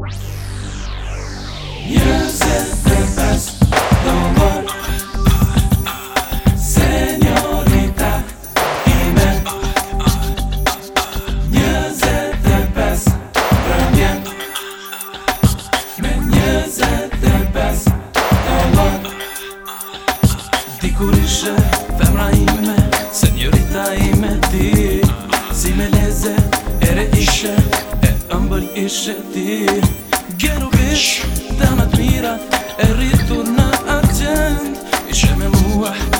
Një zetë e pes, dobar Seniorita i me Një zetë e pes, rëndjen Me një zetë e pes, dobar Ti kur ishe, femra i me Seniorita ti Si me leze, ere ishe fjall ishe ti Gjeru bish, dhe më të mira E rritur në argjend Ishe me mua, dhe më të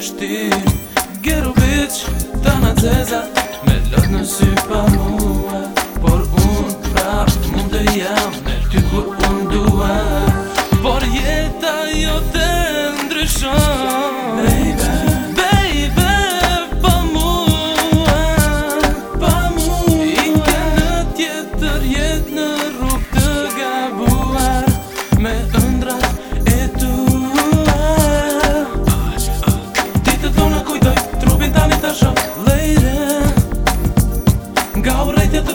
shtir Gero bitch, ta na ceza Me lot në sy pa mu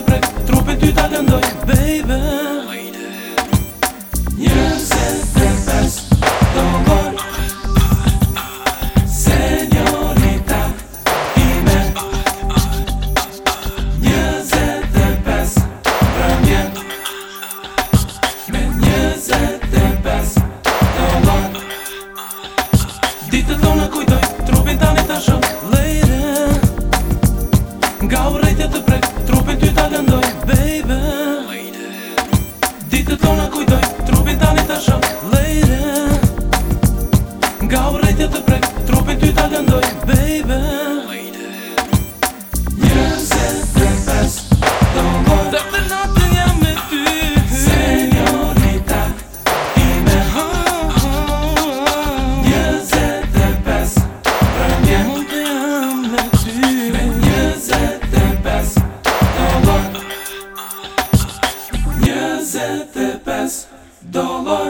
të prek Trupin ty ta këndoj Baby Ojde se Do gor Senjorita Ime Një se Me se Do gor Ditë të tonë kujtoj Trupin ta një shumë Ditë të tona kujtoj, trupin tani të shok Lejre Nga u rejtje të prek, trupin ty të gëndoj Baby dolor.